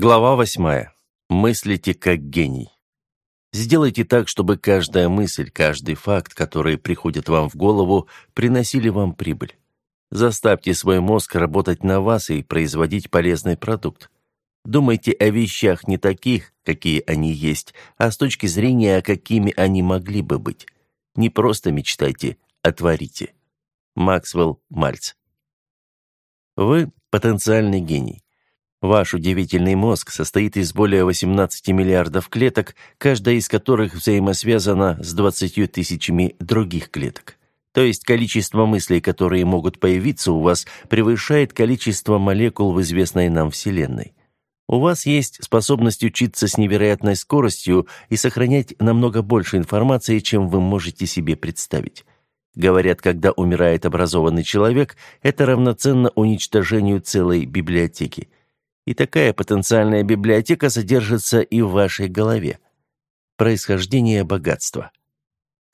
Глава восьмая. Мыслите как гений. Сделайте так, чтобы каждая мысль, каждый факт, который приходит вам в голову, приносили вам прибыль. Заставьте свой мозг работать на вас и производить полезный продукт. Думайте о вещах не таких, какие они есть, а с точки зрения, какими они могли бы быть. Не просто мечтайте, а творите. Максвелл Мальц. Вы потенциальный гений. Ваш удивительный мозг состоит из более 18 миллиардов клеток, каждая из которых взаимосвязана с 20 тысячами других клеток. То есть количество мыслей, которые могут появиться у вас, превышает количество молекул в известной нам Вселенной. У вас есть способность учиться с невероятной скоростью и сохранять намного больше информации, чем вы можете себе представить. Говорят, когда умирает образованный человек, это равноценно уничтожению целой библиотеки. И такая потенциальная библиотека содержится и в вашей голове. Происхождение богатства.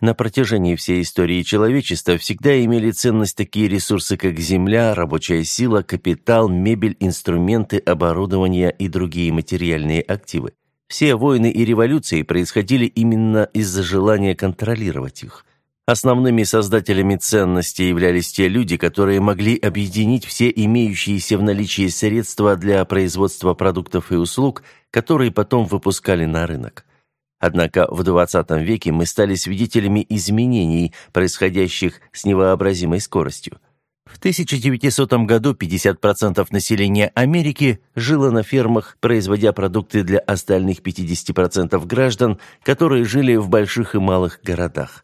На протяжении всей истории человечества всегда имели ценность такие ресурсы, как земля, рабочая сила, капитал, мебель, инструменты, оборудование и другие материальные активы. Все войны и революции происходили именно из-за желания контролировать их. Основными создателями ценностей являлись те люди, которые могли объединить все имеющиеся в наличии средства для производства продуктов и услуг, которые потом выпускали на рынок. Однако в XX веке мы стали свидетелями изменений, происходящих с невообразимой скоростью. В 1900 году 50% населения Америки жило на фермах, производя продукты для остальных 50% граждан, которые жили в больших и малых городах.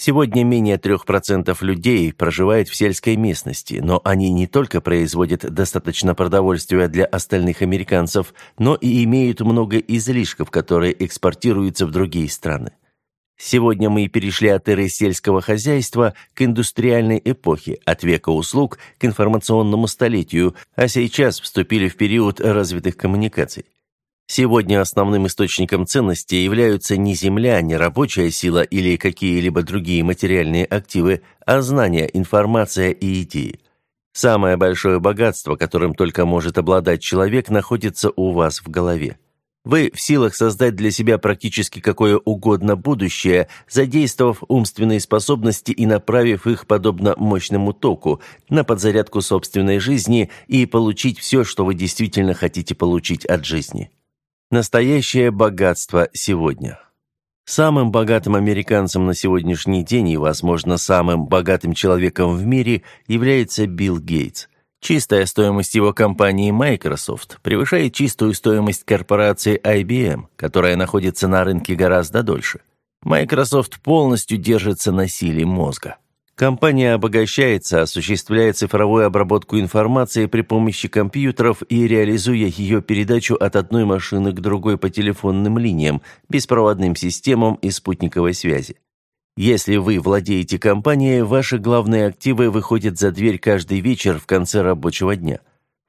Сегодня менее 3% людей проживает в сельской местности, но они не только производят достаточно продовольствия для остальных американцев, но и имеют много излишков, которые экспортируются в другие страны. Сегодня мы перешли от эры сельского хозяйства к индустриальной эпохе, от века услуг к информационному столетию, а сейчас вступили в период развитых коммуникаций. Сегодня основным источником ценности являются не земля, не рабочая сила или какие-либо другие материальные активы, а знания, информация и идеи. Самое большое богатство, которым только может обладать человек, находится у вас в голове. Вы в силах создать для себя практически какое угодно будущее, задействовав умственные способности и направив их, подобно мощному току, на подзарядку собственной жизни и получить все, что вы действительно хотите получить от жизни. Настоящее богатство сегодня. Самым богатым американцем на сегодняшний день и, возможно, самым богатым человеком в мире является Билл Гейтс. Чистая стоимость его компании Microsoft превышает чистую стоимость корпорации IBM, которая находится на рынке гораздо дольше. Microsoft полностью держится на силе мозга. Компания обогащается, осуществляя цифровую обработку информации при помощи компьютеров и реализуя ее передачу от одной машины к другой по телефонным линиям, беспроводным системам и спутниковой связи. Если вы владеете компанией, ваши главные активы выходят за дверь каждый вечер в конце рабочего дня.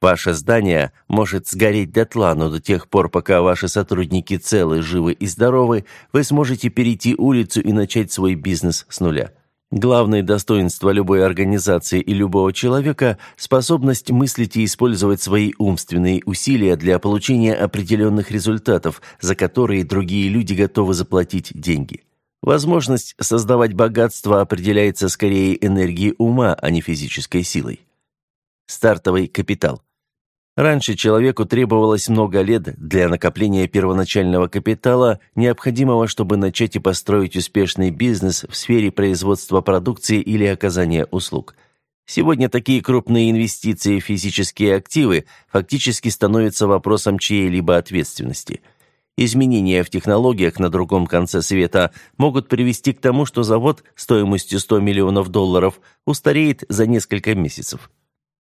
Ваше здание может сгореть дотла, но до тех пор, пока ваши сотрудники целы, живы и здоровы, вы сможете перейти улицу и начать свой бизнес с нуля. Главное достоинство любой организации и любого человека – способность мыслить и использовать свои умственные усилия для получения определенных результатов, за которые другие люди готовы заплатить деньги. Возможность создавать богатство определяется скорее энергией ума, а не физической силой. Стартовый капитал. Раньше человеку требовалось много лет для накопления первоначального капитала, необходимого, чтобы начать и построить успешный бизнес в сфере производства продукции или оказания услуг. Сегодня такие крупные инвестиции в физические активы фактически становятся вопросом чьей-либо ответственности. Изменения в технологиях на другом конце света могут привести к тому, что завод стоимостью 100 миллионов долларов устареет за несколько месяцев.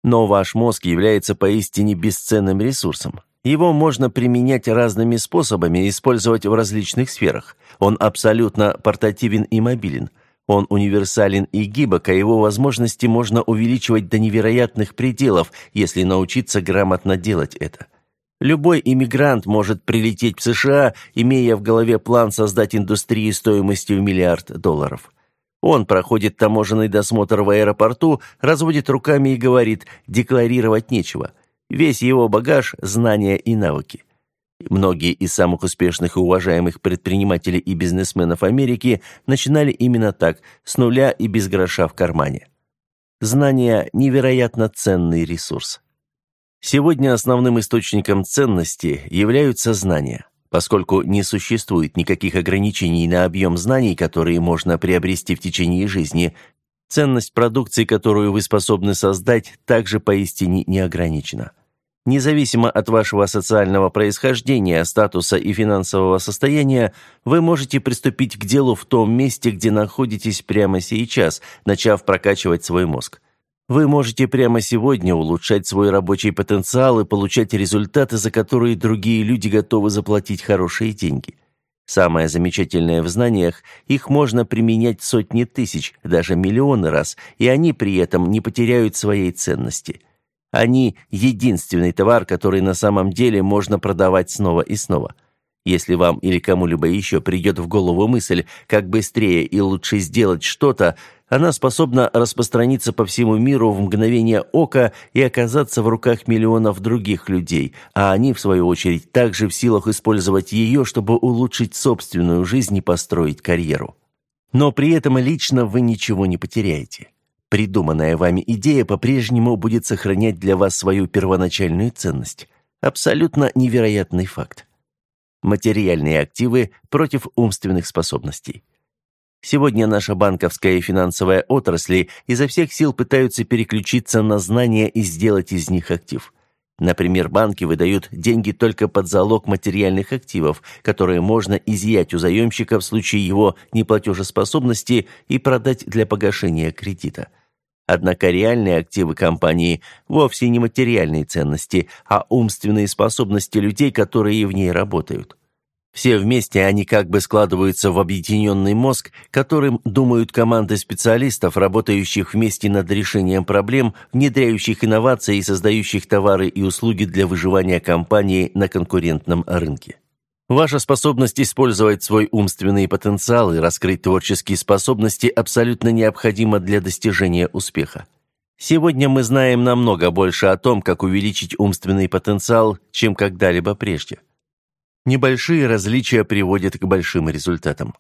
Но ваш мозг является поистине бесценным ресурсом. Его можно применять разными способами использовать в различных сферах. Он абсолютно портативен и мобилен. Он универсален и гибок, а его возможности можно увеличивать до невероятных пределов, если научиться грамотно делать это. Любой иммигрант может прилететь в США, имея в голове план создать индустрию стоимостью в миллиард долларов. Он проходит таможенный досмотр в аэропорту, разводит руками и говорит, декларировать нечего. Весь его багаж – знания и навыки. Многие из самых успешных и уважаемых предпринимателей и бизнесменов Америки начинали именно так, с нуля и без гроша в кармане. Знания – невероятно ценный ресурс. Сегодня основным источником ценности являются знания, поскольку не существует никаких ограничений на объем знаний, которые можно приобрести в течение жизни. Ценность продукции, которую вы способны создать, также поистине не ограничена. Независимо от вашего социального происхождения, статуса и финансового состояния, вы можете приступить к делу в том месте, где находитесь прямо сейчас, начав прокачивать свой мозг. Вы можете прямо сегодня улучшать свой рабочий потенциал и получать результаты, за которые другие люди готовы заплатить хорошие деньги. Самое замечательное в знаниях, их можно применять сотни тысяч, даже миллионы раз, и они при этом не потеряют своей ценности. Они – единственный товар, который на самом деле можно продавать снова и снова. Если вам или кому-либо еще придет в голову мысль, как быстрее и лучше сделать что-то – она способна распространиться по всему миру в мгновение ока и оказаться в руках миллионов других людей, а они, в свою очередь, также в силах использовать ее, чтобы улучшить собственную жизнь и построить карьеру. Но при этом лично вы ничего не потеряете. Придуманная вами идея по-прежнему будет сохранять для вас свою первоначальную ценность. Абсолютно невероятный факт. Материальные активы против умственных способностей. Сегодня наша банковская и финансовая отрасли изо всех сил пытаются переключиться на знания и сделать из них актив. Например, банки выдают деньги только под залог материальных активов, которые можно изъять у заемщика в случае его неплатежеспособности и продать для погашения кредита. Однако реальные активы компании вовсе не материальные ценности, а умственные способности людей, которые в ней работают. Все вместе они как бы складываются в объединенный мозг, которым думают команды специалистов, работающих вместе над решением проблем, внедряющих инновации и создающих товары и услуги для выживания компании на конкурентном рынке. Ваша способность использовать свой умственный потенциал и раскрыть творческие способности абсолютно необходима для достижения успеха. Сегодня мы знаем намного больше о том, как увеличить умственный потенциал, чем когда-либо прежде. Небольшие различия приводят к большим результатам.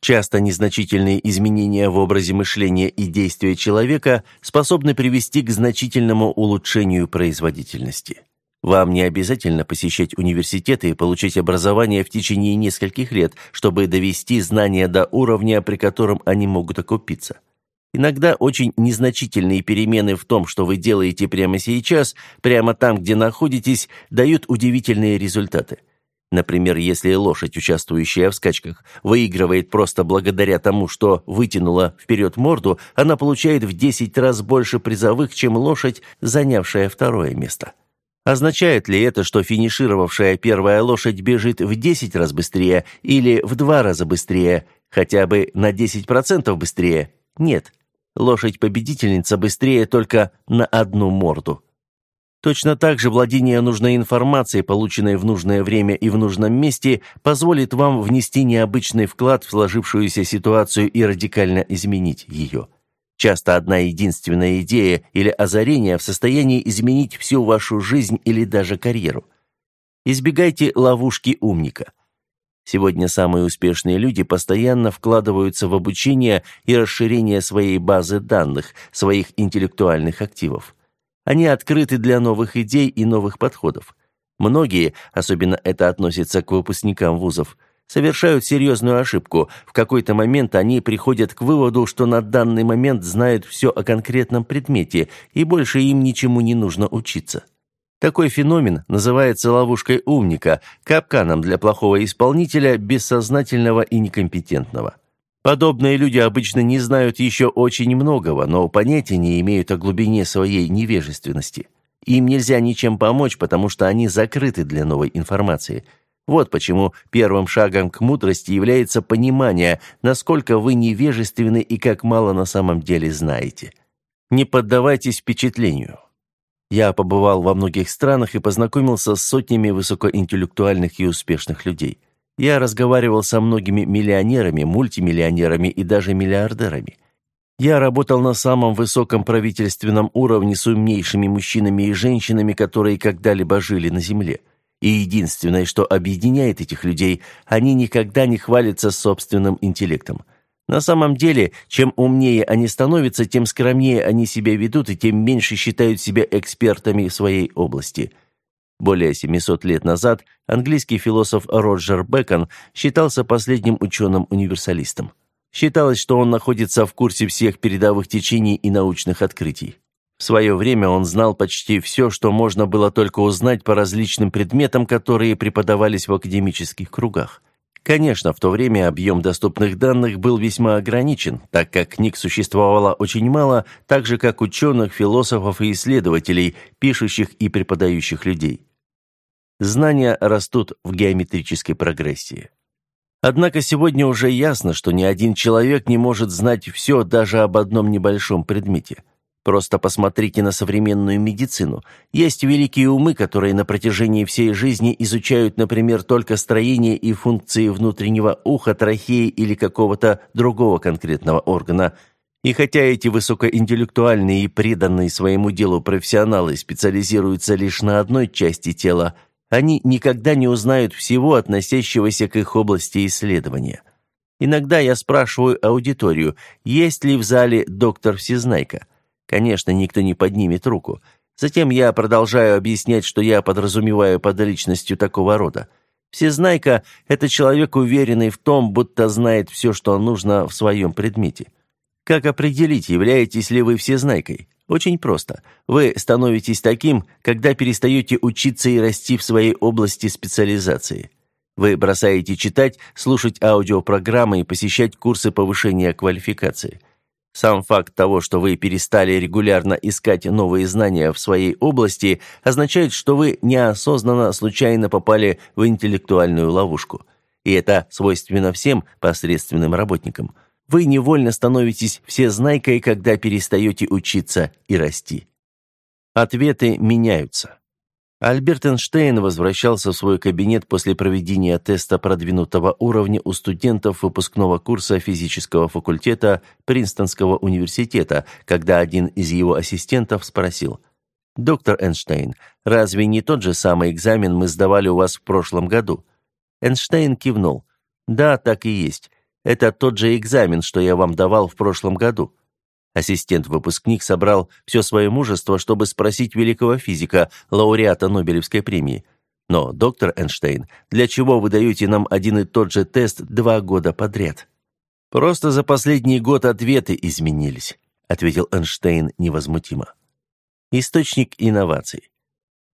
Часто незначительные изменения в образе мышления и действия человека способны привести к значительному улучшению производительности. Вам не обязательно посещать университеты и получить образование в течение нескольких лет, чтобы довести знания до уровня, при котором они могут окупиться. Иногда очень незначительные перемены в том, что вы делаете прямо сейчас, прямо там, где находитесь, дают удивительные результаты – Например, если лошадь, участвующая в скачках, выигрывает просто благодаря тому, что вытянула вперед морду, она получает в 10 раз больше призовых, чем лошадь, занявшая второе место. Означает ли это, что финишировавшая первая лошадь бежит в 10 раз быстрее или в 2 раза быстрее, хотя бы на 10% быстрее? Нет. Лошадь-победительница быстрее только на одну морду. Точно так же владение нужной информацией, полученной в нужное время и в нужном месте, позволит вам внести необычный вклад в сложившуюся ситуацию и радикально изменить ее. Часто одна единственная идея или озарение в состоянии изменить всю вашу жизнь или даже карьеру. Избегайте ловушки умника. Сегодня самые успешные люди постоянно вкладываются в обучение и расширение своей базы данных, своих интеллектуальных активов. Они открыты для новых идей и новых подходов. Многие, особенно это относится к выпускникам вузов, совершают серьезную ошибку. В какой-то момент они приходят к выводу, что на данный момент знают все о конкретном предмете, и больше им ничему не нужно учиться. Такой феномен называется ловушкой умника, капканом для плохого исполнителя, бессознательного и некомпетентного. Подобные люди обычно не знают еще очень многого, но понятия не имеют о глубине своей невежественности. Им нельзя ничем помочь, потому что они закрыты для новой информации. Вот почему первым шагом к мудрости является понимание, насколько вы невежественны и как мало на самом деле знаете. Не поддавайтесь впечатлению. Я побывал во многих странах и познакомился с сотнями высокоинтеллектуальных и успешных людей – я разговаривал со многими миллионерами, мультимиллионерами и даже миллиардерами. Я работал на самом высоком правительственном уровне с умнейшими мужчинами и женщинами, которые когда-либо жили на Земле. И единственное, что объединяет этих людей, они никогда не хвалятся собственным интеллектом. На самом деле, чем умнее они становятся, тем скромнее они себя ведут и тем меньше считают себя экспертами в своей области. Более 700 лет назад английский философ Роджер Бэкон считался последним ученым-универсалистом. Считалось, что он находится в курсе всех передовых течений и научных открытий. В свое время он знал почти все, что можно было только узнать по различным предметам, которые преподавались в академических кругах. Конечно, в то время объем доступных данных был весьма ограничен, так как книг существовало очень мало, так же как ученых, философов и исследователей, пишущих и преподающих людей. Знания растут в геометрической прогрессии. Однако сегодня уже ясно, что ни один человек не может знать все даже об одном небольшом предмете – Просто посмотрите на современную медицину. Есть великие умы, которые на протяжении всей жизни изучают, например, только строение и функции внутреннего уха, трахеи или какого-то другого конкретного органа. И хотя эти высокоинтеллектуальные и преданные своему делу профессионалы специализируются лишь на одной части тела, они никогда не узнают всего, относящегося к их области исследования. Иногда я спрашиваю аудиторию, есть ли в зале доктор Всезнайка. Конечно, никто не поднимет руку. Затем я продолжаю объяснять, что я подразумеваю под личностью такого рода. Всезнайка – это человек, уверенный в том, будто знает все, что нужно в своем предмете. Как определить, являетесь ли вы всезнайкой? Очень просто. Вы становитесь таким, когда перестаете учиться и расти в своей области специализации. Вы бросаете читать, слушать аудиопрограммы и посещать курсы повышения квалификации – сам факт того, что вы перестали регулярно искать новые знания в своей области, означает, что вы неосознанно случайно попали в интеллектуальную ловушку. И это свойственно всем посредственным работникам. Вы невольно становитесь всезнайкой, когда перестаете учиться и расти. Ответы меняются. Альберт Эйнштейн возвращался в свой кабинет после проведения теста продвинутого уровня у студентов выпускного курса физического факультета Принстонского университета, когда один из его ассистентов спросил, «Доктор Эйнштейн, разве не тот же самый экзамен мы сдавали у вас в прошлом году?» Эйнштейн кивнул, «Да, так и есть. Это тот же экзамен, что я вам давал в прошлом году». Ассистент-выпускник собрал все свое мужество, чтобы спросить великого физика, лауреата Нобелевской премии. «Но, доктор Эйнштейн, для чего вы даете нам один и тот же тест два года подряд?» «Просто за последний год ответы изменились», — ответил Эйнштейн невозмутимо. Источник инноваций.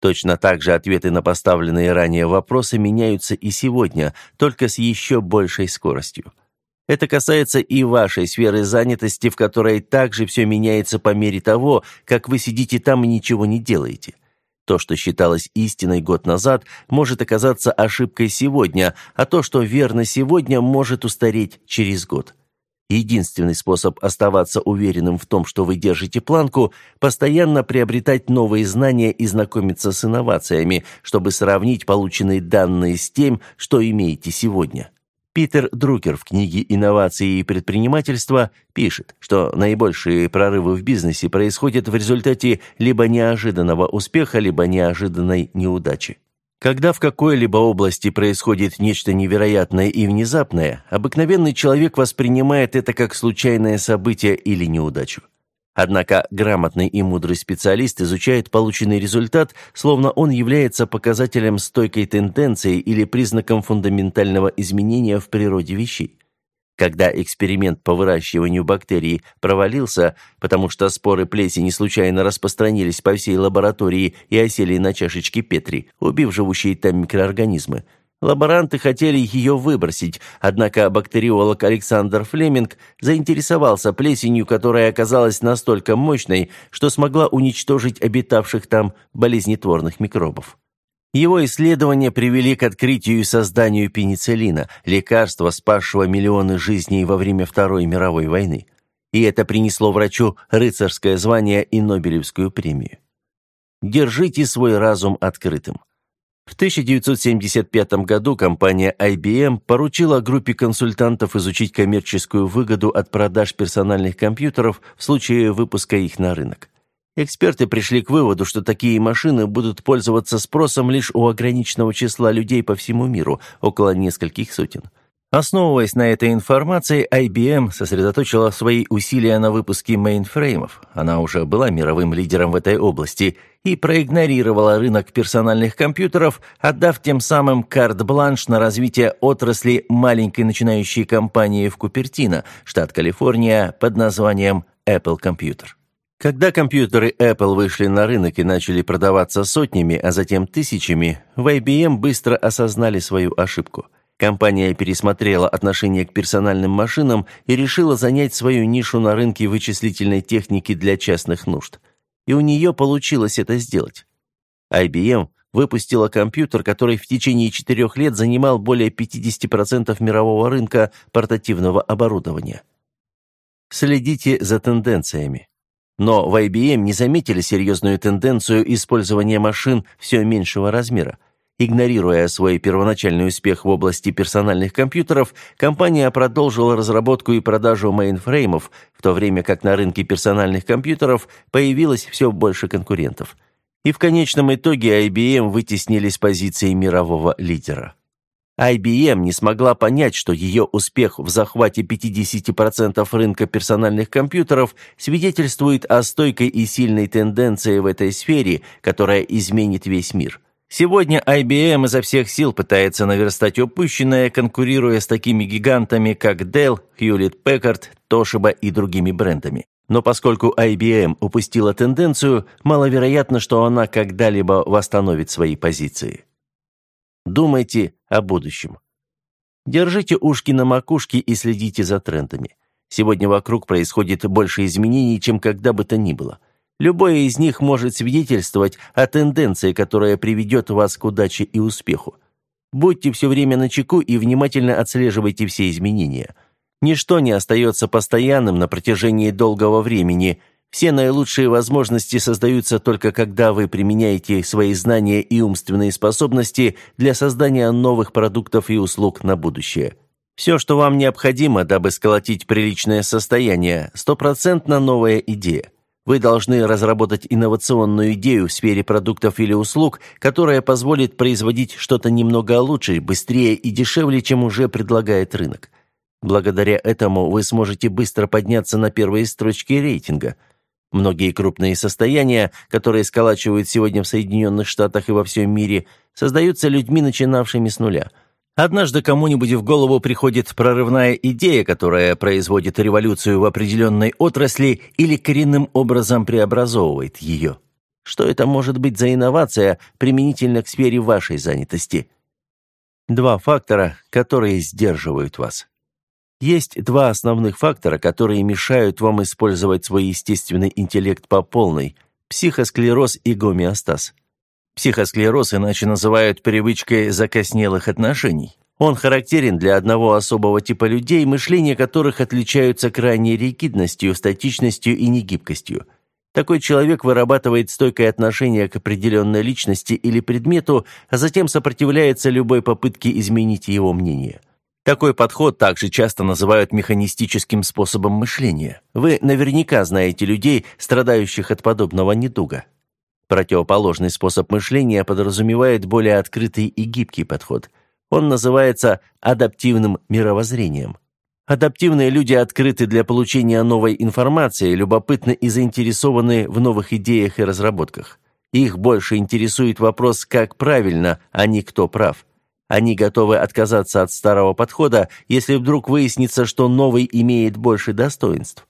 Точно так же ответы на поставленные ранее вопросы меняются и сегодня, только с еще большей скоростью. Это касается и вашей сферы занятости, в которой также все меняется по мере того, как вы сидите там и ничего не делаете. То, что считалось истиной год назад, может оказаться ошибкой сегодня, а то, что верно сегодня, может устареть через год. Единственный способ оставаться уверенным в том, что вы держите планку, постоянно приобретать новые знания и знакомиться с инновациями, чтобы сравнить полученные данные с тем, что имеете сегодня. Питер Друкер в книге «Инновации и предпринимательство» пишет, что наибольшие прорывы в бизнесе происходят в результате либо неожиданного успеха, либо неожиданной неудачи. Когда в какой-либо области происходит нечто невероятное и внезапное, обыкновенный человек воспринимает это как случайное событие или неудачу. Однако грамотный и мудрый специалист изучает полученный результат, словно он является показателем стойкой тенденции или признаком фундаментального изменения в природе вещей. Когда эксперимент по выращиванию бактерий провалился, потому что споры плесени случайно распространились по всей лаборатории и осели на чашечке Петри, убив живущие там микроорганизмы – Лаборанты хотели ее выбросить, однако бактериолог Александр Флеминг заинтересовался плесенью, которая оказалась настолько мощной, что смогла уничтожить обитавших там болезнетворных микробов. Его исследования привели к открытию и созданию пенициллина, лекарства, спасшего миллионы жизней во время Второй мировой войны. И это принесло врачу рыцарское звание и Нобелевскую премию. Держите свой разум открытым. В 1975 году компания IBM поручила группе консультантов изучить коммерческую выгоду от продаж персональных компьютеров в случае выпуска их на рынок. Эксперты пришли к выводу, что такие машины будут пользоваться спросом лишь у ограниченного числа людей по всему миру, около нескольких сотен. Основываясь на этой информации, IBM сосредоточила свои усилия на выпуске мейнфреймов, она уже была мировым лидером в этой области, и проигнорировала рынок персональных компьютеров, отдав тем самым карт-бланш на развитие отрасли маленькой начинающей компании в Купертино, штат Калифорния, под названием Apple Computer. Когда компьютеры Apple вышли на рынок и начали продаваться сотнями, а затем тысячами, в IBM быстро осознали свою ошибку – Компания пересмотрела отношение к персональным машинам и решила занять свою нишу на рынке вычислительной техники для частных нужд. И у нее получилось это сделать. IBM выпустила компьютер, который в течение четырех лет занимал более 50% мирового рынка портативного оборудования. Следите за тенденциями. Но в IBM не заметили серьезную тенденцию использования машин все меньшего размера. Игнорируя свой первоначальный успех в области персональных компьютеров, компания продолжила разработку и продажу мейнфреймов, в то время как на рынке персональных компьютеров появилось все больше конкурентов. И в конечном итоге IBM вытеснили с позиции мирового лидера. IBM не смогла понять, что ее успех в захвате 50% рынка персональных компьютеров свидетельствует о стойкой и сильной тенденции в этой сфере, которая изменит весь мир. Сегодня IBM изо всех сил пытается наверстать упущенное, конкурируя с такими гигантами, как Dell, Hewlett-Packard, Toshiba и другими брендами. Но поскольку IBM упустила тенденцию, маловероятно, что она когда-либо восстановит свои позиции. Думайте о будущем. Держите ушки на макушке и следите за трендами. Сегодня вокруг происходит больше изменений, чем когда бы то ни было. Любое из них может свидетельствовать о тенденции, которая приведет вас к удаче и успеху. Будьте все время начеку и внимательно отслеживайте все изменения. Ничто не остается постоянным на протяжении долгого времени. Все наилучшие возможности создаются только когда вы применяете свои знания и умственные способности для создания новых продуктов и услуг на будущее. Все, что вам необходимо, дабы сколотить приличное состояние, стопроцентно новая идея. Вы должны разработать инновационную идею в сфере продуктов или услуг, которая позволит производить что-то немного лучше, быстрее и дешевле, чем уже предлагает рынок. Благодаря этому вы сможете быстро подняться на первые строчки рейтинга. Многие крупные состояния, которые сколачивают сегодня в Соединенных Штатах и во всем мире, создаются людьми, начинавшими с нуля – Однажды кому-нибудь в голову приходит прорывная идея, которая производит революцию в определенной отрасли или коренным образом преобразовывает ее. Что это может быть за инновация применительно к сфере вашей занятости? Два фактора, которые сдерживают вас. Есть два основных фактора, которые мешают вам использовать свой естественный интеллект по полной – психосклероз и гомеостаз. Психосклероз иначе называют привычкой закоснелых отношений. Он характерен для одного особого типа людей, мышление которых отличаются крайней ригидностью, статичностью и негибкостью. Такой человек вырабатывает стойкое отношение к определенной личности или предмету, а затем сопротивляется любой попытке изменить его мнение. Такой подход также часто называют механистическим способом мышления. Вы наверняка знаете людей, страдающих от подобного недуга. Противоположный способ мышления подразумевает более открытый и гибкий подход. Он называется адаптивным мировоззрением. Адаптивные люди открыты для получения новой информации, любопытны и заинтересованы в новых идеях и разработках. Их больше интересует вопрос, как правильно, а не кто прав. Они готовы отказаться от старого подхода, если вдруг выяснится, что новый имеет больше достоинств.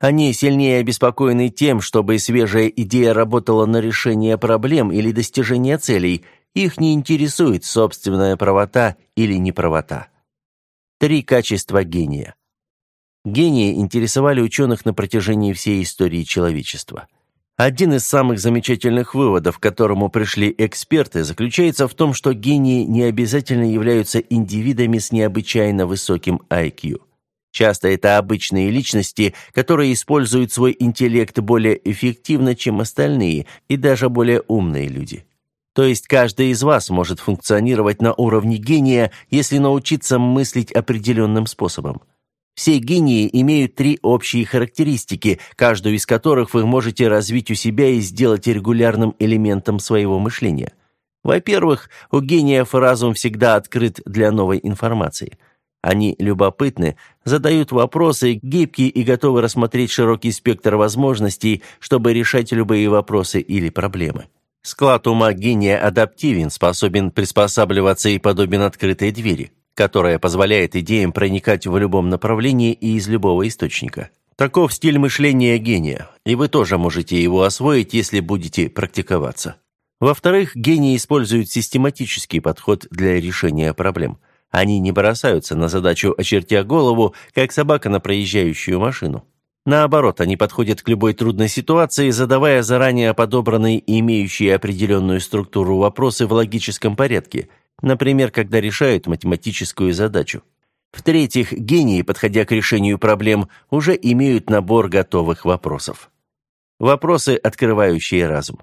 Они сильнее обеспокоены тем, чтобы свежая идея работала на решение проблем или достижение целей. Их не интересует собственная правота или неправота. Три качества гения. Гении интересовали ученых на протяжении всей истории человечества. Один из самых замечательных выводов, к которому пришли эксперты, заключается в том, что гении не обязательно являются индивидами с необычайно высоким IQ. Часто это обычные личности, которые используют свой интеллект более эффективно, чем остальные, и даже более умные люди. То есть каждый из вас может функционировать на уровне гения, если научиться мыслить определенным способом. Все гении имеют три общие характеристики, каждую из которых вы можете развить у себя и сделать регулярным элементом своего мышления. Во-первых, у гениев разум всегда открыт для новой информации. Они любопытны, задают вопросы, гибкие и готовы рассмотреть широкий спектр возможностей, чтобы решать любые вопросы или проблемы. Склад ума гения адаптивен, способен приспосабливаться и подобен открытой двери которая позволяет идеям проникать в любом направлении и из любого источника. Таков стиль мышления гения, и вы тоже можете его освоить, если будете практиковаться. Во-вторых, гении используют систематический подход для решения проблем. Они не бросаются на задачу, очертя голову, как собака на проезжающую машину. Наоборот, они подходят к любой трудной ситуации, задавая заранее подобранные и имеющие определенную структуру вопросы в логическом порядке – Например, когда решают математическую задачу. В-третьих, гении, подходя к решению проблем, уже имеют набор готовых вопросов. Вопросы, открывающие разум.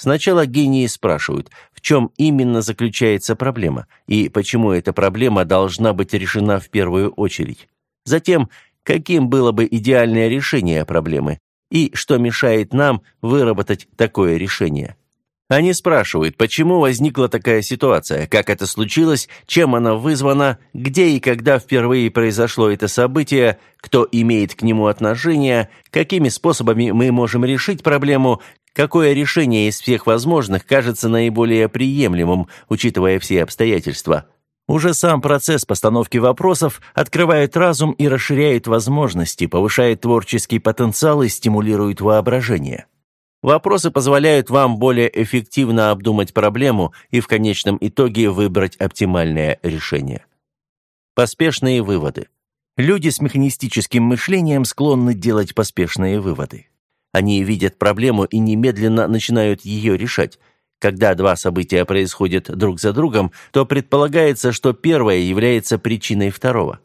Сначала гении спрашивают, в чем именно заключается проблема и почему эта проблема должна быть решена в первую очередь. Затем, каким было бы идеальное решение проблемы и что мешает нам выработать такое решение. Они спрашивают, почему возникла такая ситуация, как это случилось, чем она вызвана, где и когда впервые произошло это событие, кто имеет к нему отношение, какими способами мы можем решить проблему, какое решение из всех возможных кажется наиболее приемлемым, учитывая все обстоятельства. Уже сам процесс постановки вопросов открывает разум и расширяет возможности, повышает творческий потенциал и стимулирует воображение. Вопросы позволяют вам более эффективно обдумать проблему и в конечном итоге выбрать оптимальное решение. Поспешные выводы. Люди с механистическим мышлением склонны делать поспешные выводы. Они видят проблему и немедленно начинают ее решать. Когда два события происходят друг за другом, то предполагается, что первое является причиной второго.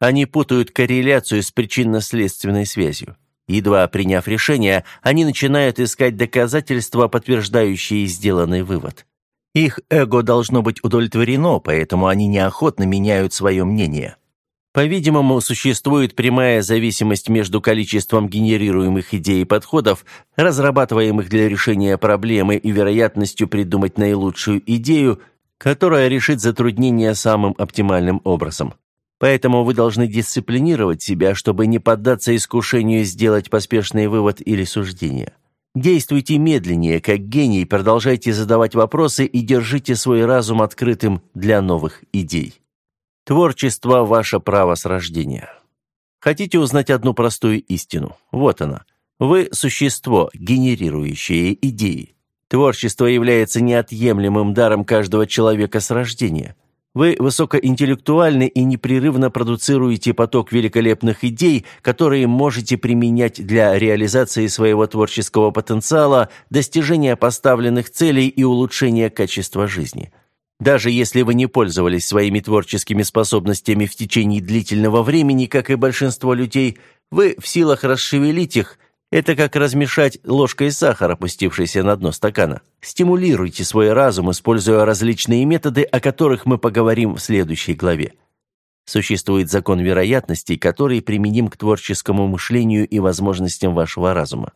Они путают корреляцию с причинно-следственной связью. Едва приняв решение, они начинают искать доказательства, подтверждающие сделанный вывод. Их эго должно быть удовлетворено, поэтому они неохотно меняют свое мнение. По-видимому, существует прямая зависимость между количеством генерируемых идей и подходов, разрабатываемых для решения проблемы, и вероятностью придумать наилучшую идею, которая решит затруднение самым оптимальным образом. Поэтому вы должны дисциплинировать себя, чтобы не поддаться искушению сделать поспешный вывод или суждение. Действуйте медленнее, как гений, продолжайте задавать вопросы и держите свой разум открытым для новых идей. Творчество – ваше право с рождения. Хотите узнать одну простую истину? Вот она. Вы – существо, генерирующее идеи. Творчество является неотъемлемым даром каждого человека с рождения – вы высокоинтеллектуальны и непрерывно продуцируете поток великолепных идей, которые можете применять для реализации своего творческого потенциала, достижения поставленных целей и улучшения качества жизни. Даже если вы не пользовались своими творческими способностями в течение длительного времени, как и большинство людей, вы в силах расшевелить их – это как размешать ложкой сахар, опустившийся на дно стакана. Стимулируйте свой разум, используя различные методы, о которых мы поговорим в следующей главе. Существует закон вероятностей, который применим к творческому мышлению и возможностям вашего разума.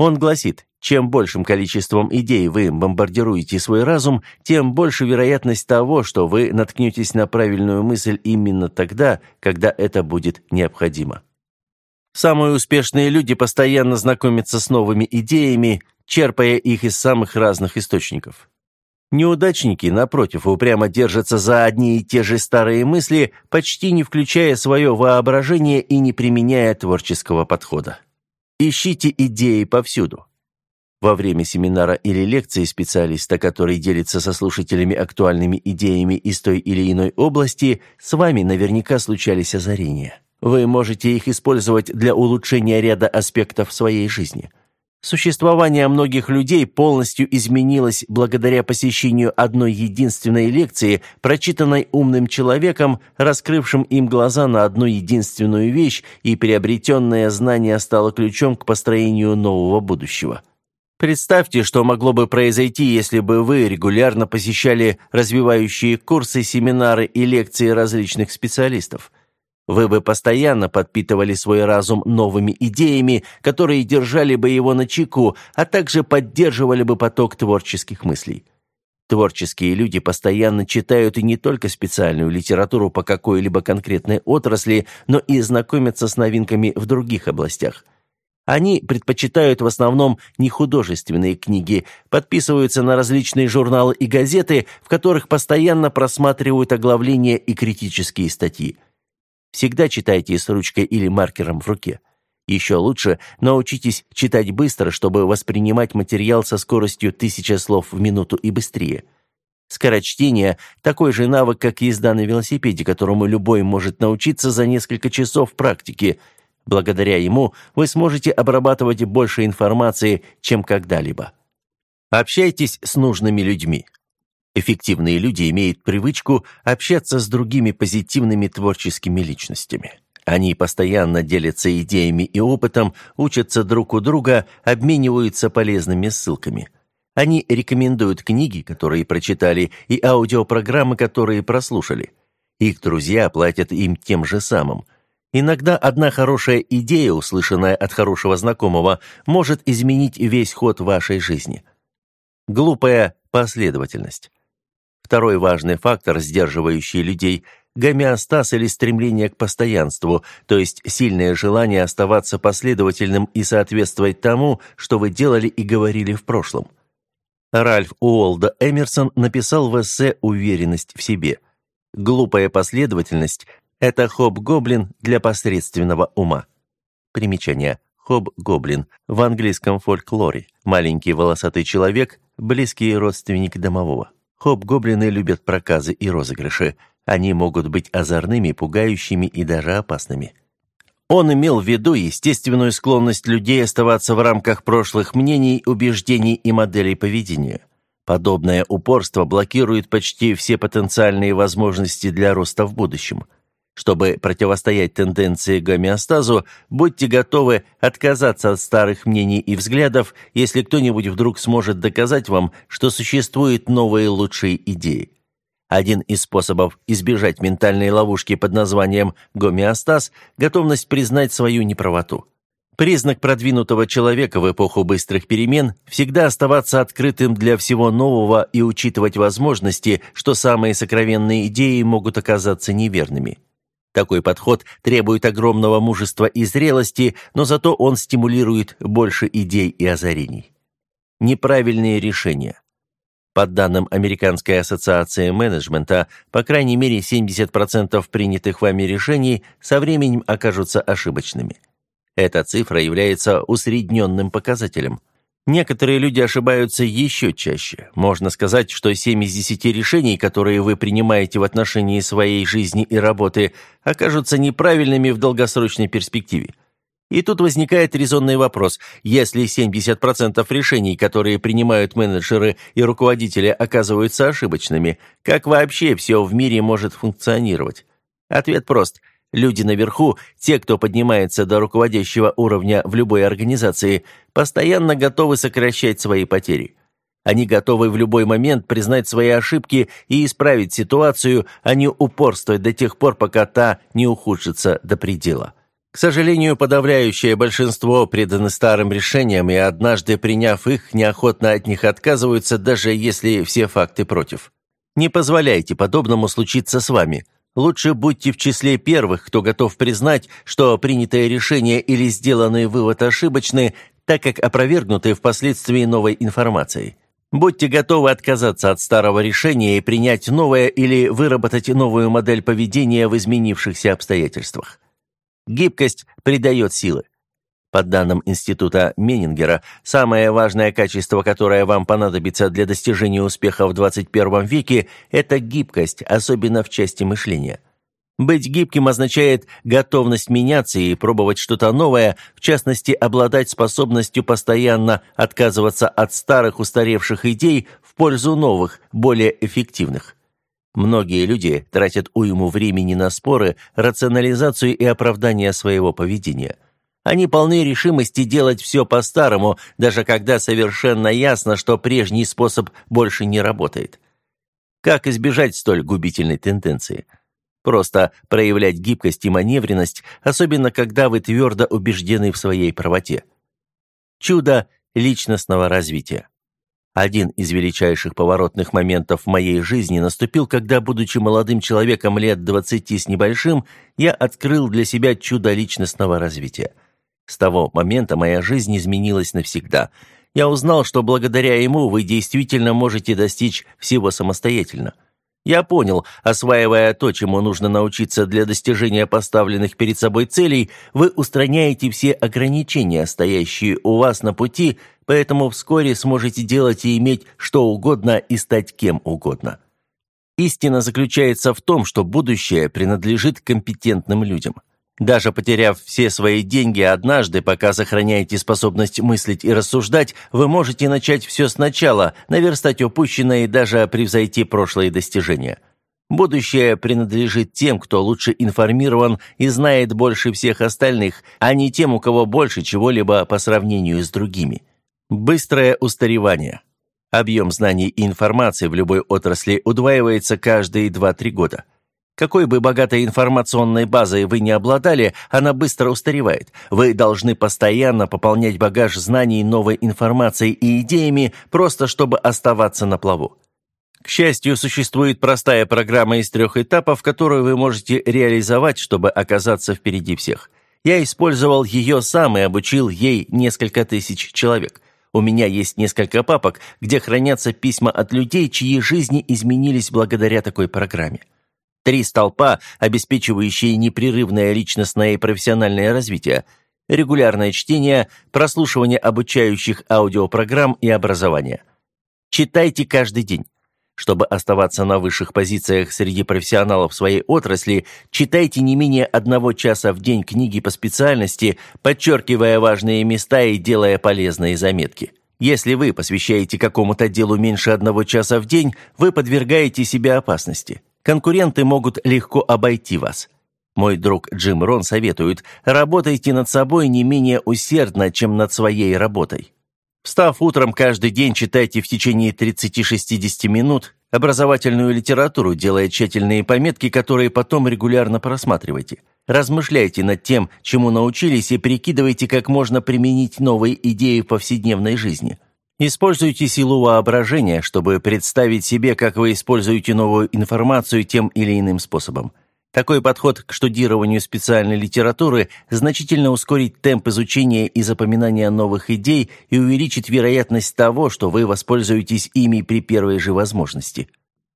Он гласит, чем большим количеством идей вы бомбардируете свой разум, тем больше вероятность того, что вы наткнетесь на правильную мысль именно тогда, когда это будет необходимо. Самые успешные люди постоянно знакомятся с новыми идеями, черпая их из самых разных источников. Неудачники, напротив, упрямо держатся за одни и те же старые мысли, почти не включая свое воображение и не применяя творческого подхода. Ищите идеи повсюду. Во время семинара или лекции специалиста, который делится со слушателями актуальными идеями из той или иной области, с вами наверняка случались озарения. Вы можете их использовать для улучшения ряда аспектов своей жизни. Существование многих людей полностью изменилось благодаря посещению одной единственной лекции, прочитанной умным человеком, раскрывшим им глаза на одну единственную вещь, и приобретенное знание стало ключом к построению нового будущего. Представьте, что могло бы произойти, если бы вы регулярно посещали развивающие курсы, семинары и лекции различных специалистов – Вы бы постоянно подпитывали свой разум новыми идеями, которые держали бы его на чеку, а также поддерживали бы поток творческих мыслей. Творческие люди постоянно читают и не только специальную литературу по какой-либо конкретной отрасли, но и знакомятся с новинками в других областях. Они предпочитают в основном не художественные книги, подписываются на различные журналы и газеты, в которых постоянно просматривают оглавления и критические статьи. Всегда читайте с ручкой или маркером в руке. Еще лучше научитесь читать быстро, чтобы воспринимать материал со скоростью тысяча слов в минуту и быстрее. Скорочтение – такой же навык, как езда на велосипеде, которому любой может научиться за несколько часов практики. Благодаря ему вы сможете обрабатывать больше информации, чем когда-либо. Общайтесь с нужными людьми. Эффективные люди имеют привычку общаться с другими позитивными творческими личностями. Они постоянно делятся идеями и опытом, учатся друг у друга, обмениваются полезными ссылками. Они рекомендуют книги, которые прочитали, и аудиопрограммы, которые прослушали. Их друзья платят им тем же самым. Иногда одна хорошая идея, услышанная от хорошего знакомого, может изменить весь ход вашей жизни. Глупая последовательность. Второй важный фактор, сдерживающий людей – гомеостаз или стремление к постоянству, то есть сильное желание оставаться последовательным и соответствовать тому, что вы делали и говорили в прошлом. Ральф Уолда Эмерсон написал в эссе «Уверенность в себе». Глупая последовательность – это хоб-гоблин для посредственного ума. Примечание. Хоб-гоблин в английском фольклоре. Маленький волосатый человек, близкий родственник домового. Хоб-гоблины любят проказы и розыгрыши. Они могут быть озорными, пугающими и даже опасными. Он имел в виду естественную склонность людей оставаться в рамках прошлых мнений, убеждений и моделей поведения. Подобное упорство блокирует почти все потенциальные возможности для роста в будущем. Чтобы противостоять тенденции к гомеостазу, будьте готовы отказаться от старых мнений и взглядов, если кто-нибудь вдруг сможет доказать вам, что существуют новые лучшие идеи. Один из способов избежать ментальной ловушки под названием гомеостаз – готовность признать свою неправоту. Признак продвинутого человека в эпоху быстрых перемен – всегда оставаться открытым для всего нового и учитывать возможности, что самые сокровенные идеи могут оказаться неверными. Такой подход требует огромного мужества и зрелости, но зато он стимулирует больше идей и озарений. Неправильные решения. По данным Американской ассоциации менеджмента, по крайней мере 70% принятых вами решений со временем окажутся ошибочными. Эта цифра является усредненным показателем. Некоторые люди ошибаются еще чаще. Можно сказать, что 7 из 10 решений, которые вы принимаете в отношении своей жизни и работы, окажутся неправильными в долгосрочной перспективе. И тут возникает резонный вопрос. Если 70% решений, которые принимают менеджеры и руководители, оказываются ошибочными, как вообще все в мире может функционировать? Ответ прост. Люди наверху, те, кто поднимается до руководящего уровня в любой организации, постоянно готовы сокращать свои потери. Они готовы в любой момент признать свои ошибки и исправить ситуацию, а не упорствовать до тех пор, пока та не ухудшится до предела. К сожалению, подавляющее большинство преданы старым решениям и однажды приняв их, неохотно от них отказываются, даже если все факты против. Не позволяйте подобному случиться с вами. Лучше будьте в числе первых, кто готов признать, что принятое решение или сделанный вывод ошибочны, так как опровергнуты впоследствии новой информацией. Будьте готовы отказаться от старого решения и принять новое или выработать новую модель поведения в изменившихся обстоятельствах. Гибкость придает силы. По данным Института Менингера, самое важное качество, которое вам понадобится для достижения успеха в 21 веке, это гибкость, особенно в части мышления. Быть гибким означает готовность меняться и пробовать что-то новое, в частности, обладать способностью постоянно отказываться от старых устаревших идей в пользу новых, более эффективных. Многие люди тратят уйму времени на споры, рационализацию и оправдание своего поведения. Они полны решимости делать все по-старому, даже когда совершенно ясно, что прежний способ больше не работает. Как избежать столь губительной тенденции? Просто проявлять гибкость и маневренность, особенно когда вы твердо убеждены в своей правоте. Чудо личностного развития. Один из величайших поворотных моментов в моей жизни наступил, когда, будучи молодым человеком лет двадцати с небольшим, я открыл для себя чудо личностного развития. С того момента моя жизнь изменилась навсегда. Я узнал, что благодаря ему вы действительно можете достичь всего самостоятельно – я понял, осваивая то, чему нужно научиться для достижения поставленных перед собой целей, вы устраняете все ограничения, стоящие у вас на пути, поэтому вскоре сможете делать и иметь что угодно и стать кем угодно. Истина заключается в том, что будущее принадлежит компетентным людям – даже потеряв все свои деньги однажды, пока сохраняете способность мыслить и рассуждать, вы можете начать все сначала, наверстать упущенное и даже превзойти прошлые достижения. Будущее принадлежит тем, кто лучше информирован и знает больше всех остальных, а не тем, у кого больше чего-либо по сравнению с другими. Быстрое устаревание. Объем знаний и информации в любой отрасли удваивается каждые 2-3 года. Какой бы богатой информационной базой вы ни обладали, она быстро устаревает. Вы должны постоянно пополнять багаж знаний новой информацией и идеями, просто чтобы оставаться на плаву. К счастью, существует простая программа из трех этапов, которую вы можете реализовать, чтобы оказаться впереди всех. Я использовал ее сам и обучил ей несколько тысяч человек. У меня есть несколько папок, где хранятся письма от людей, чьи жизни изменились благодаря такой программе. Три столпа, обеспечивающие непрерывное личностное и профессиональное развитие, регулярное чтение, прослушивание обучающих аудиопрограмм и образование. Читайте каждый день. Чтобы оставаться на высших позициях среди профессионалов своей отрасли, читайте не менее одного часа в день книги по специальности, подчеркивая важные места и делая полезные заметки. Если вы посвящаете какому-то делу меньше одного часа в день, вы подвергаете себя опасности. Конкуренты могут легко обойти вас. Мой друг Джим Рон советует, работайте над собой не менее усердно, чем над своей работой. Встав утром каждый день, читайте в течение 30-60 минут образовательную литературу, делая тщательные пометки, которые потом регулярно просматривайте. Размышляйте над тем, чему научились, и прикидывайте, как можно применить новые идеи в повседневной жизни – Используйте силу воображения, чтобы представить себе, как вы используете новую информацию тем или иным способом. Такой подход к штудированию специальной литературы значительно ускорит темп изучения и запоминания новых идей и увеличит вероятность того, что вы воспользуетесь ими при первой же возможности.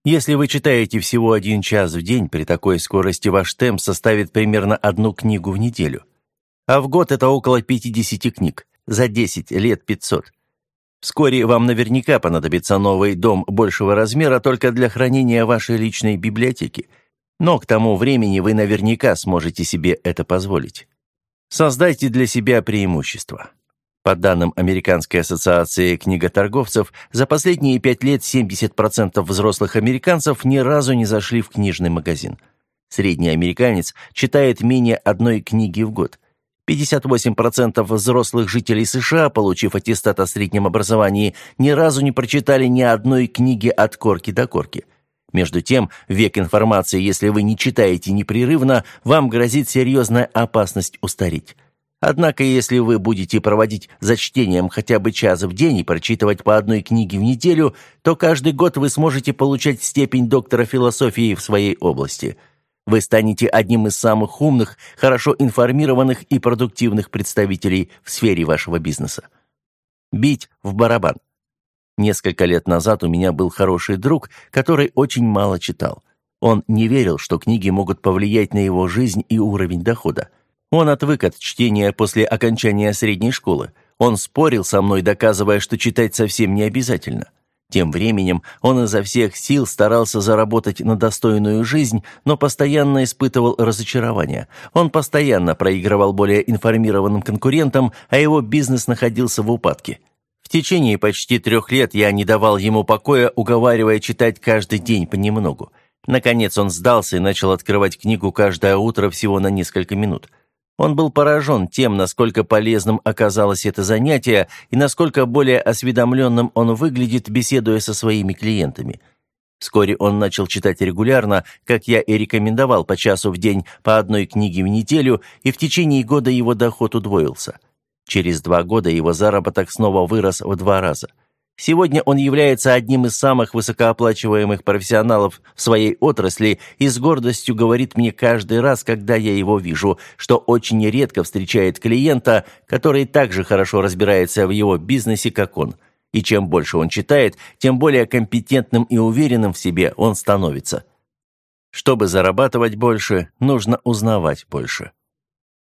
Если вы читаете всего один час в день, при такой скорости ваш темп составит примерно одну книгу в неделю. А в год это около 50 книг, за 10 лет 500. Вскоре вам наверняка понадобится новый дом большего размера только для хранения вашей личной библиотеки. Но к тому времени вы наверняка сможете себе это позволить. Создайте для себя преимущество. По данным Американской ассоциации книготорговцев, за последние пять лет 70% взрослых американцев ни разу не зашли в книжный магазин. Средний американец читает менее одной книги в год. 58% взрослых жителей США, получив аттестат о среднем образовании, ни разу не прочитали ни одной книги от корки до корки. Между тем, век информации, если вы не читаете непрерывно, вам грозит серьезная опасность устареть. Однако, если вы будете проводить за чтением хотя бы час в день и прочитывать по одной книге в неделю, то каждый год вы сможете получать степень доктора философии в своей области – вы станете одним из самых умных, хорошо информированных и продуктивных представителей в сфере вашего бизнеса. Бить в барабан. Несколько лет назад у меня был хороший друг, который очень мало читал. Он не верил, что книги могут повлиять на его жизнь и уровень дохода. Он отвык от чтения после окончания средней школы. Он спорил со мной, доказывая, что читать совсем не обязательно. Тем временем он изо всех сил старался заработать на достойную жизнь, но постоянно испытывал разочарование. Он постоянно проигрывал более информированным конкурентам, а его бизнес находился в упадке. В течение почти трех лет я не давал ему покоя, уговаривая читать каждый день понемногу. Наконец он сдался и начал открывать книгу каждое утро всего на несколько минут – он был поражен тем, насколько полезным оказалось это занятие и насколько более осведомленным он выглядит, беседуя со своими клиентами. Вскоре он начал читать регулярно, как я и рекомендовал, по часу в день по одной книге в неделю, и в течение года его доход удвоился. Через два года его заработок снова вырос в два раза. Сегодня он является одним из самых высокооплачиваемых профессионалов в своей отрасли и с гордостью говорит мне каждый раз, когда я его вижу, что очень редко встречает клиента, который так же хорошо разбирается в его бизнесе, как он – и чем больше он читает, тем более компетентным и уверенным в себе он становится. Чтобы зарабатывать больше, нужно узнавать больше.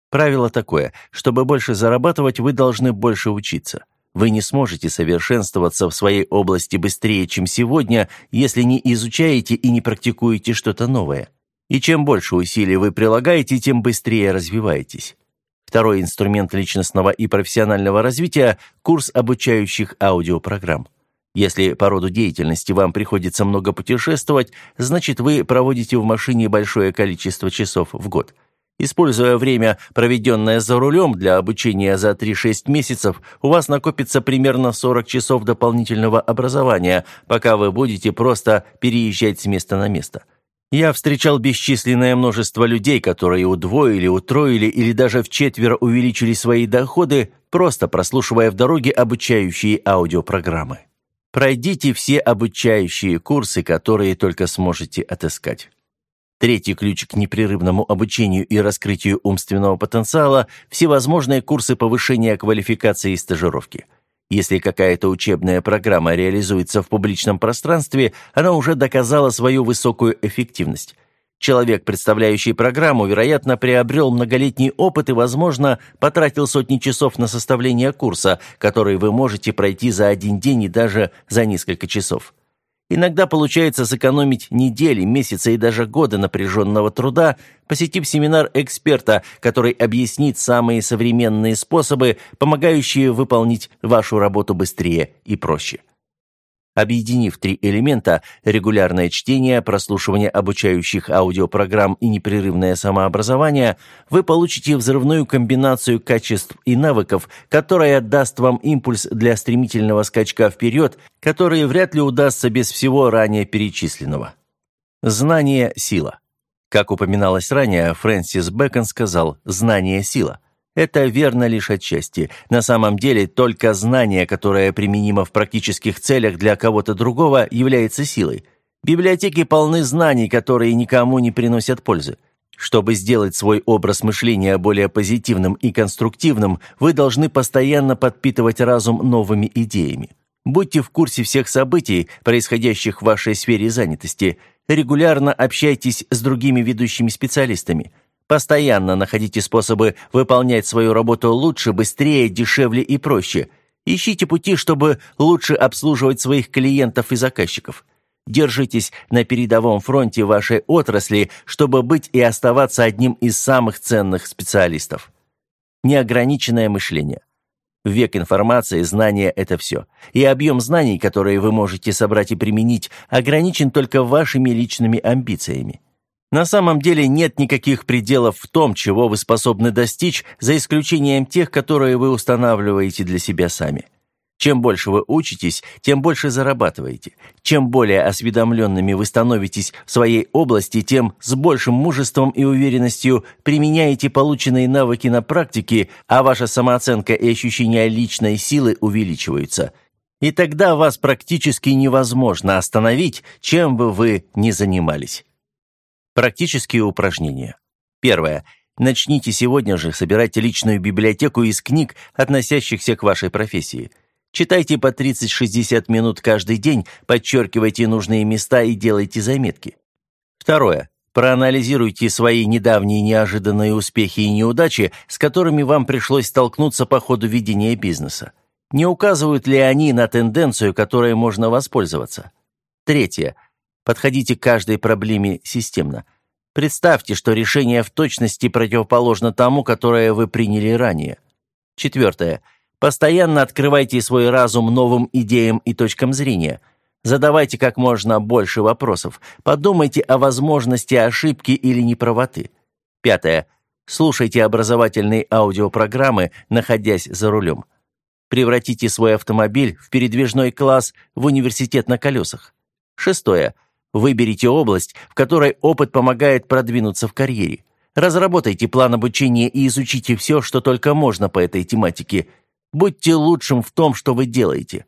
Правило такое, чтобы больше зарабатывать, вы должны больше учиться. Вы не сможете совершенствоваться в своей области быстрее, чем сегодня, если не изучаете и не практикуете что-то новое. И чем больше усилий вы прилагаете, тем быстрее развиваетесь. Второй инструмент личностного и профессионального развития – курс обучающих аудиопрограмм. Если по роду деятельности вам приходится много путешествовать, значит вы проводите в машине большое количество часов в год. Используя время, проведенное за рулем для обучения за 3-6 месяцев, у вас накопится примерно 40 часов дополнительного образования, пока вы будете просто переезжать с места на место – я встречал бесчисленное множество людей, которые удвоили, утроили или даже в четверо увеличили свои доходы, просто прослушивая в дороге обучающие аудиопрограммы. Пройдите все обучающие курсы, которые только сможете отыскать. Третий ключ к непрерывному обучению и раскрытию умственного потенциала – всевозможные курсы повышения квалификации и стажировки – если какая-то учебная программа реализуется в публичном пространстве, она уже доказала свою высокую эффективность. Человек, представляющий программу, вероятно, приобрел многолетний опыт и, возможно, потратил сотни часов на составление курса, который вы можете пройти за один день и даже за несколько часов. Иногда получается сэкономить недели, месяцы и даже годы напряженного труда, посетив семинар эксперта, который объяснит самые современные способы, помогающие выполнить вашу работу быстрее и проще. Объединив три элемента – регулярное чтение, прослушивание обучающих аудиопрограмм и непрерывное самообразование – вы получите взрывную комбинацию качеств и навыков, которая даст вам импульс для стремительного скачка вперед, который вряд ли удастся без всего ранее перечисленного. Знание – сила. Как упоминалось ранее, Фрэнсис Бэкон сказал «знание – сила». Это верно лишь отчасти. На самом деле, только знание, которое применимо в практических целях для кого-то другого, является силой. Библиотеки полны знаний, которые никому не приносят пользы. Чтобы сделать свой образ мышления более позитивным и конструктивным, вы должны постоянно подпитывать разум новыми идеями. Будьте в курсе всех событий, происходящих в вашей сфере занятости. Регулярно общайтесь с другими ведущими специалистами – Постоянно находите способы выполнять свою работу лучше, быстрее, дешевле и проще. Ищите пути, чтобы лучше обслуживать своих клиентов и заказчиков. Держитесь на передовом фронте вашей отрасли, чтобы быть и оставаться одним из самых ценных специалистов. Неограниченное мышление. Век информации знания – это все. И объем знаний, которые вы можете собрать и применить, ограничен только вашими личными амбициями. На самом деле нет никаких пределов в том, чего вы способны достичь, за исключением тех, которые вы устанавливаете для себя сами. Чем больше вы учитесь, тем больше зарабатываете. Чем более осведомленными вы становитесь в своей области, тем с большим мужеством и уверенностью применяете полученные навыки на практике, а ваша самооценка и ощущение личной силы увеличиваются. И тогда вас практически невозможно остановить, чем бы вы ни занимались. Практические упражнения. Первое. Начните сегодня же собирать личную библиотеку из книг, относящихся к вашей профессии. Читайте по 30-60 минут каждый день, подчеркивайте нужные места и делайте заметки. Второе. Проанализируйте свои недавние неожиданные успехи и неудачи, с которыми вам пришлось столкнуться по ходу ведения бизнеса. Не указывают ли они на тенденцию, которой можно воспользоваться? Третье. Подходите к каждой проблеме системно. Представьте, что решение в точности противоположно тому, которое вы приняли ранее. Четвертое. Постоянно открывайте свой разум новым идеям и точкам зрения. Задавайте как можно больше вопросов. Подумайте о возможности ошибки или неправоты. Пятое. Слушайте образовательные аудиопрограммы, находясь за рулем. Превратите свой автомобиль в передвижной класс в университет на колесах. Шестое. Выберите область, в которой опыт помогает продвинуться в карьере. Разработайте план обучения и изучите все, что только можно по этой тематике. Будьте лучшим в том, что вы делаете.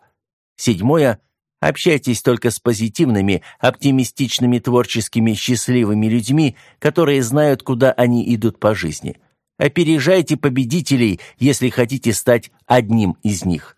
Седьмое. Общайтесь только с позитивными, оптимистичными, творческими, счастливыми людьми, которые знают, куда они идут по жизни. Опережайте победителей, если хотите стать одним из них.